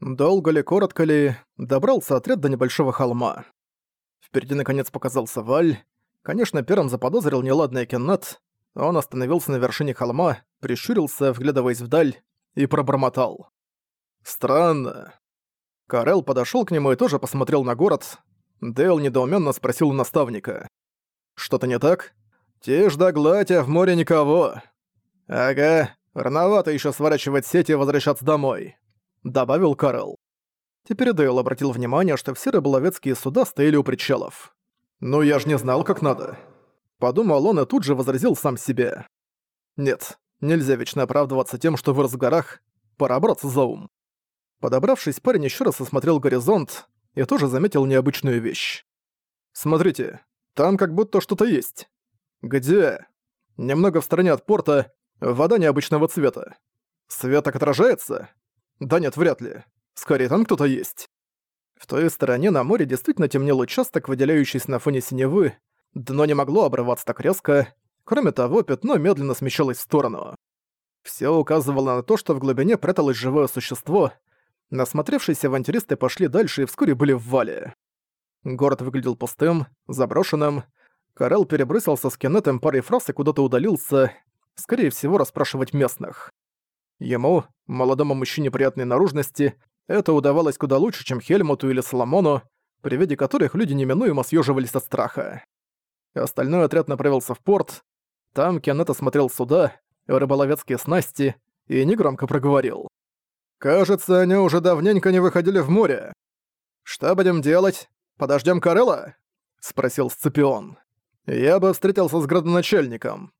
Долго ли, коротко ли, добрался отряд до небольшого холма. Впереди наконец показался Валь. Конечно, первым заподозрил неладный Кеннет. Он остановился на вершине холма, прищурился, вглядываясь вдаль, и пробормотал. «Странно». Карел подошёл к нему и тоже посмотрел на город. Дейл недоуменно спросил у наставника. «Что-то не так?» «Тишь да гладь, а в море никого». «Ага, рановато ещё сворачивать сети и возвращаться домой», — добавил Карел. Теперь Дейл обратил внимание, что все рыболовецкие суда стояли у причалов. «Ну я ж не знал, как надо». Подумал он и тут же возразил сам себе. «Нет, нельзя вечно оправдываться тем, что вырос в горах. Пора браться за ум». Подобравшись, парень еще раз осмотрел горизонт и тоже заметил необычную вещь. «Смотрите, там как будто что-то есть». «Где?» «Немного в стороне от порта, вода необычного цвета. Свет так отражается?» «Да нет, вряд ли. Скорее, там кто-то есть». В той стороне на море действительно темнел участок, выделяющийся на фоне синевы. Дно не могло обрываться так резко. Кроме того, пятно медленно смещалось в сторону. Все указывало на то, что в глубине пряталось живое существо. Насмотревшиеся авантюристы пошли дальше и вскоре были в вале. Город выглядел пустым, заброшенным. Карел перебросился с Кеннетом парой фраз и куда-то удалился, скорее всего, расспрашивать местных. Ему, молодому мужчине приятной наружности, это удавалось куда лучше, чем Хельмуту или Соломону, при виде которых люди неминуемо съеживались от страха. Остальной отряд направился в порт. Там Кеннет осмотрел суда, рыболовецкие снасти и негромко проговорил. «Кажется, они уже давненько не выходили в море. Что будем делать? Подождем Карелла?» — спросил Сципион. «Я бы встретился с градоначальником».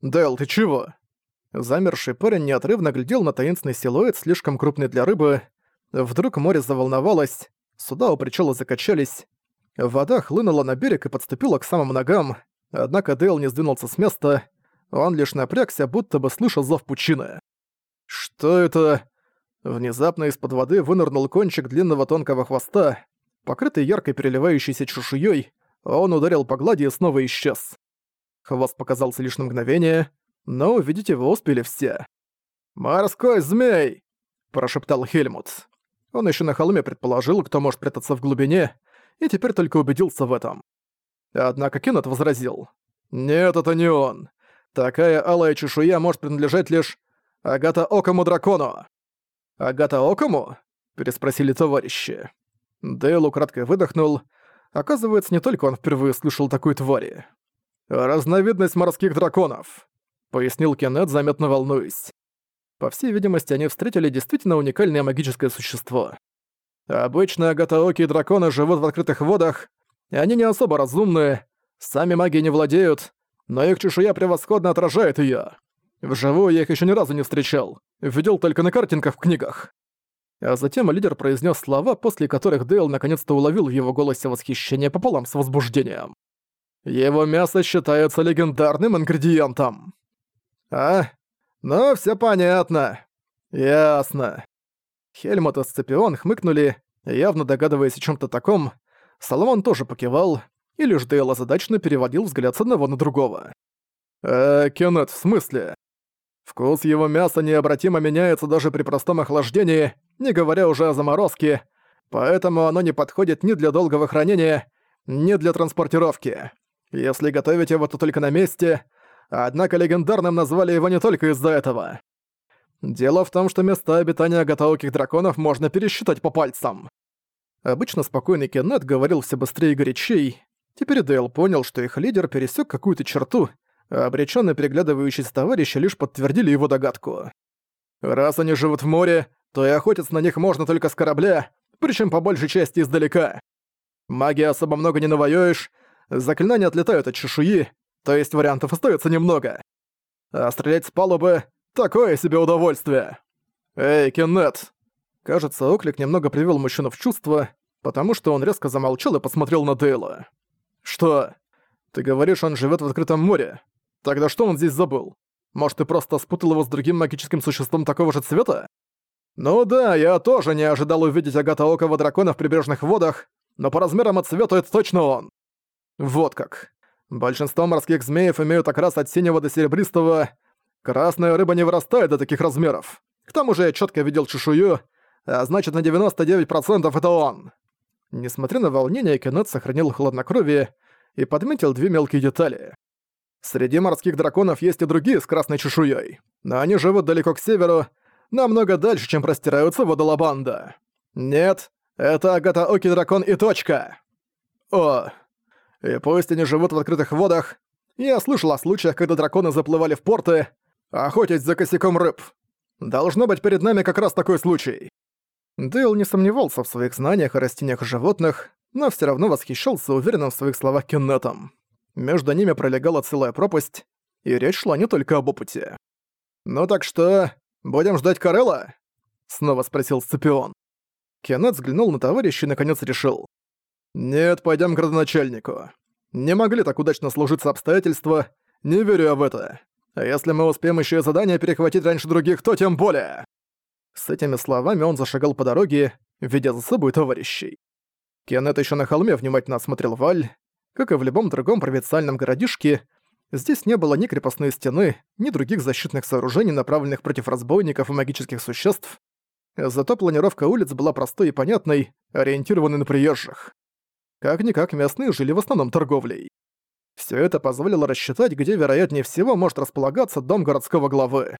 «Дэл, ты чего?» Замерший парень неотрывно глядел на таинственный силуэт, слишком крупный для рыбы, Вдруг море заволновалось, суда у причала закачались, вода хлынула на берег и подступила к самым ногам, однако Дейл не сдвинулся с места, он лишь напрягся, будто бы слыша зов пучины. «Что это?» Внезапно из-под воды вынырнул кончик длинного тонкого хвоста, покрытый яркой переливающейся чешуей, он ударил по глади и снова исчез. Хвост показался лишь на мгновение, но увидеть его успели все. «Морской змей!» – прошептал Хельмут. Он еще на холме предположил, кто может прятаться в глубине, и теперь только убедился в этом. Однако Кеннет возразил. «Нет, это не он. Такая алая чешуя может принадлежать лишь Агата Окому дракону». «Агата Окому?» — переспросили товарищи. Дейл украдкой выдохнул. Оказывается, не только он впервые слышал такой твари. «Разновидность морских драконов», — пояснил Кеннет, заметно волнуясь. По всей видимости, они встретили действительно уникальное магическое существо. Обычно агатаоки драконы живут в открытых водах, и они не особо разумные, сами маги не владеют, но их чешуя превосходно отражает её. Вживую я их ещё ни разу не встречал, видел только на картинках в книгах. А затем лидер произнес слова, после которых Дейл наконец-то уловил в его голосе восхищение пополам с возбуждением. «Его мясо считается легендарным ингредиентом». «А? «Ну, все понятно. Ясно». Хельмут и Сципион хмыкнули, явно догадываясь о чем то таком. Соломон тоже покивал, и лишь Дейл озадаченно переводил взгляд с одного на другого. «Э, Кеннет, в смысле?» Вкус его мяса необратимо меняется даже при простом охлаждении, не говоря уже о заморозке, поэтому оно не подходит ни для долгого хранения, ни для транспортировки. Если готовить его, то только на месте, Однако легендарным назвали его не только из-за этого. Дело в том, что места обитания готовых драконов можно пересчитать по пальцам. Обычно спокойный Кеннет говорил все быстрее и горячей. Теперь Дейл понял, что их лидер пересек какую-то черту, а обречённо переглядывающиеся товарищи лишь подтвердили его догадку. Раз они живут в море, то и охотиться на них можно только с корабля, причем по большей части издалека. Магии особо много не навоюешь, заклинания отлетают от чешуи, то есть вариантов остается немного. А стрелять с палубы — такое себе удовольствие. Эй, Кеннет! Кажется, оклик немного привел мужчину в чувство, потому что он резко замолчал и посмотрел на Дейла. «Что? Ты говоришь, он живет в открытом море? Тогда что он здесь забыл? Может, ты просто спутал его с другим магическим существом такого же цвета?» «Ну да, я тоже не ожидал увидеть агатоокого дракона в прибрежных водах, но по размерам и цвету это точно он». «Вот как. Большинство морских змеев имеют окрас от синего до серебристого. Красная рыба не вырастает до таких размеров. К тому же я четко видел чешую. а значит на 99% это он. Несмотря на волнение, Кеннет сохранил хладнокровие и подметил две мелкие детали. Среди морских драконов есть и другие с красной чешуей, но они живут далеко к северу, намного дальше, чем простираются воды Лабанда. Нет, это Агата Оки дракон и точка. О, и пусть они живут в открытых водах, я слышал о случаях, когда драконы заплывали в порты, охотясь за косяком рыб. Должно быть перед нами как раз такой случай. Дейл не сомневался в своих знаниях о растениях и животных, но все равно восхищался уверенным в своих словах Кеннетом. Между ними пролегала целая пропасть, и речь шла не только об опыте. «Ну так что, будем ждать Карелла?» — снова спросил Сципион. Кеннет взглянул на товарища и наконец решил. «Нет, пойдем к родоначальнику. Не могли так удачно сложиться обстоятельства, не верю я в это. А если мы успеем еще и задание перехватить раньше других, то тем более!» С этими словами он зашагал по дороге, ведя за собой товарищей. Кеннет еще на холме внимательно осмотрел Валь. Как и в любом другом провинциальном городишке, здесь не было ни крепостной стены, ни других защитных сооружений, направленных против разбойников и магических существ. Зато планировка улиц была простой и понятной, ориентированной на приезжих. Как-никак местные жили в основном торговлей. Все это позволило рассчитать, где вероятнее всего может располагаться дом городского главы.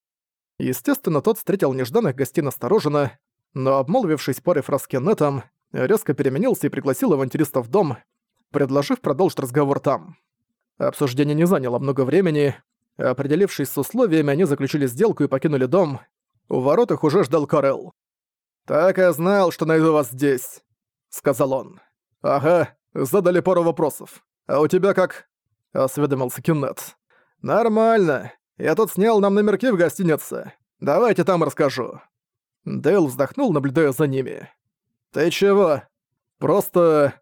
Естественно, тот встретил нежданных гостей настороженно, но, обмолвившись парой фраз Кеннетом, резко переменился и пригласил авантюриста в дом, предложив продолжить разговор там. Обсуждение не заняло много времени. Определившись с условиями, они заключили сделку и покинули дом. У ворот их уже ждал Карел. «Так я знал, что найду вас здесь», — сказал он. «Ага, задали пару вопросов. А у тебя как?» — осведомился Кеннет. «Нормально. Я тут снял нам номерки в гостинице. Давайте там расскажу». Дейл вздохнул, наблюдая за ними. «Ты чего? Просто...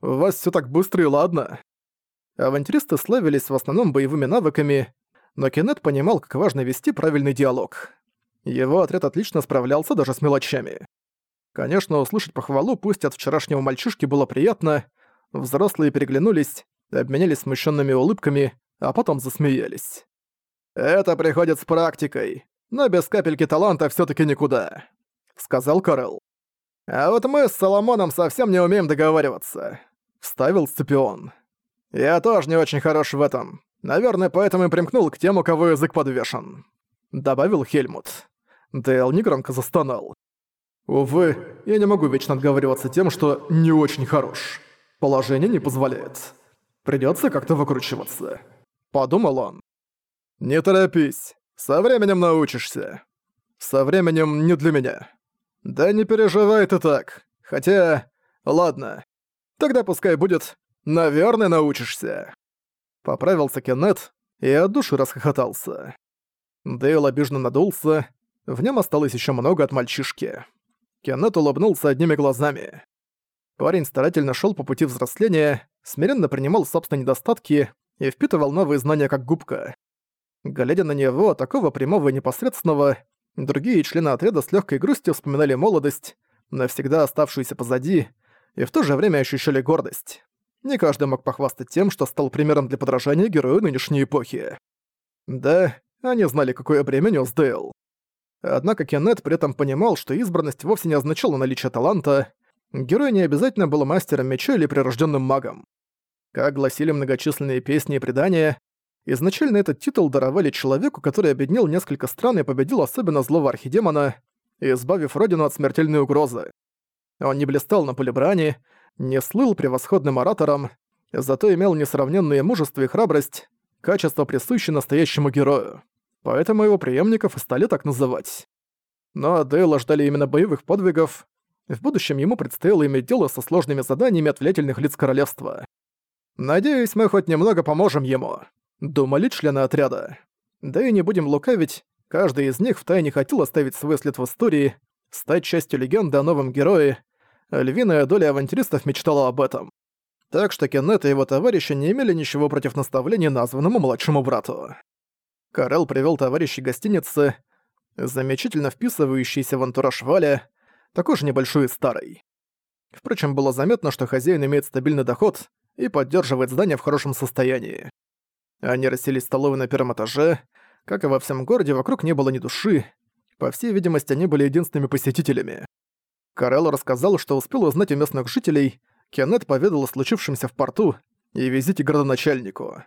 У вас все так быстро и ладно». Авантюристы славились в основном боевыми навыками, но Кеннет понимал, как важно вести правильный диалог. Его отряд отлично справлялся даже с мелочами. Конечно, услышать похвалу пусть от вчерашнего мальчишки было приятно, взрослые переглянулись, обменялись смущенными улыбками, а потом засмеялись. «Это приходит с практикой, но без капельки таланта все таки никуда», — сказал Карел. «А вот мы с Соломоном совсем не умеем договариваться», — вставил Сципион. «Я тоже не очень хорош в этом. Наверное, поэтому и примкнул к тем, у кого язык подвешен», — добавил Хельмут. Дейл негромко застонал. «Увы, я не могу вечно отговариваться тем, что не очень хорош. Положение не позволяет. Придётся как-то выкручиваться», — подумал он. «Не торопись. Со временем научишься. Со временем не для меня. Да не переживай ты так. Хотя... Ладно. Тогда пускай будет «Наверное, научишься». Поправился Кеннет и от души расхохотался. Дейл обиженно надулся, в нем осталось еще много от мальчишки. Кеннет улыбнулся одними глазами. Парень старательно шел по пути взросления, смиренно принимал собственные недостатки и впитывал новые знания как губка. Глядя на него, такого прямого и непосредственного, другие члены отряда с легкой грустью вспоминали молодость, навсегда оставшуюся позади, и в то же время ощущали гордость. Не каждый мог похвастать тем, что стал примером для подражания герою нынешней эпохи. Да, они знали, какое бремя нес Дейл. Однако Кеннет при этом понимал, что избранность вовсе не означала наличие таланта, герой не обязательно был мастером меча или прирожденным магом. Как гласили многочисленные песни и предания, Изначально этот титул даровали человеку, который объединил несколько стран и победил особенно злого архидемона, избавив родину от смертельной угрозы. Он не блистал на поле брани, не слыл превосходным оратором, зато имел несравненное мужество и храбрость, качество, присущее настоящему герою. Поэтому его преемников и стали так называть. Но Дейла ждали именно боевых подвигов. В будущем ему предстояло иметь дело со сложными заданиями от влиятельных лиц королевства. «Надеюсь, мы хоть немного поможем ему», думали члены отряда. Да и не будем лукавить, каждый из них втайне хотел оставить свой след в истории, стать частью легенды о новом герое. Львиная доля авантюристов мечтала об этом. Так что Кеннет и его товарищи не имели ничего против наставления названному младшему брату. Карел привел товарищей гостиницы, замечательно вписывающийся в антураж Валя, такой же небольшой и старый. Впрочем, было заметно, что хозяин имеет стабильный доход и поддерживает здание в хорошем состоянии. Они расселись в столовой на первом этаже. Как и во всем городе, вокруг не было ни души. По всей видимости, они были единственными посетителями. Карелло рассказал, что успел узнать у местных жителей, Кеннет поведал о случившемся в порту и визите градоначальнику.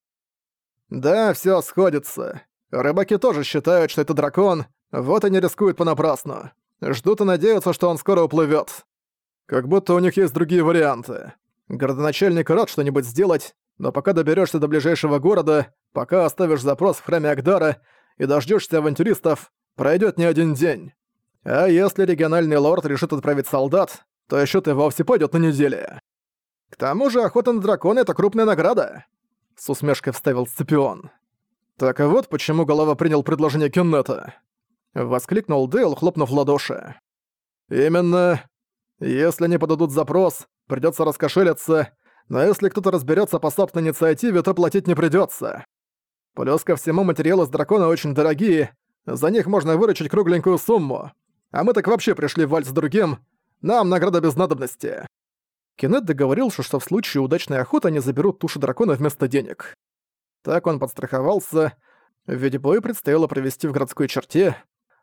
«Да, всё сходится. Рыбаки тоже считают, что это дракон, вот они рискуют понапрасну. Ждут и надеются, что он скоро уплывёт. Как будто у них есть другие варианты. Городоначальник рад что-нибудь сделать, но пока доберешься до ближайшего города, пока оставишь запрос в храме Агдара и дождешься авантюристов, пройдет не один день. А если региональный лорд решит отправить солдат, то счет и вовсе пойдет на неделю. К тому же охота на дракона — это крупная награда. С усмешкой вставил Сципион. Так вот почему голова принял предложение Кеннета. Воскликнул Дейл, хлопнув в ладоши. Именно. Если они подадут запрос, придется раскошелиться, но если кто-то разберется по собственной инициативе, то платить не придется. Плюс ко всему материалы с дракона очень дорогие, за них можно выручить кругленькую сумму. А мы так вообще пришли в вальс с другим, нам награда без надобности. Кеннет договорился, что в случае удачной охоты они заберут тушу дракона вместо денег. Так он подстраховался, ведь бой предстояло провести в городской черте,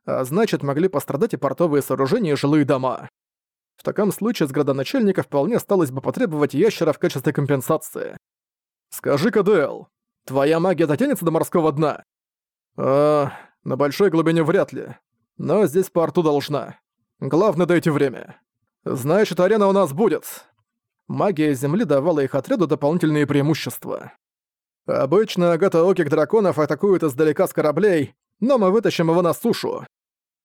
а значит, могли пострадать и портовые сооружения и жилые дома. В таком случае с градоначальника вполне осталось бы потребовать ящера в качестве компенсации. «Скажи-ка, твоя магия дотянется до морского дна?» «А, на большой глубине вряд ли. Но здесь по арту должна. Главное, дайте время. Значит, арена у нас будет». Магия Земли давала их отряду дополнительные преимущества. Обычно агатаокик драконов атакуют издалека с кораблей, но мы вытащим его на сушу.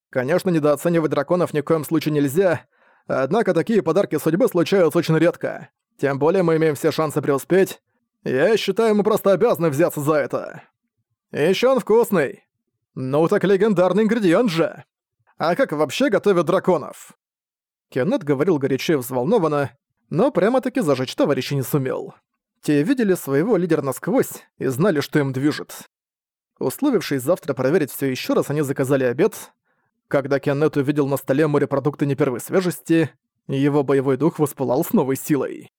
Конечно, недооценивать драконов ни в коем случае нельзя, Однако такие подарки судьбы случаются очень редко. Тем более мы имеем все шансы преуспеть. Я считаю, мы просто обязаны взяться за это. Ещё он вкусный. Ну так легендарный ингредиент же. А как вообще готовят драконов? Кеннет говорил горячо и взволнованно, но прямо-таки зажечь товарища не сумел. Те видели своего лидера насквозь и знали, что им движет. Условившись завтра проверить все еще раз, они заказали обед, когда Кеннет увидел на столе морепродукты не первой свежести, его боевой дух воспылал с новой силой.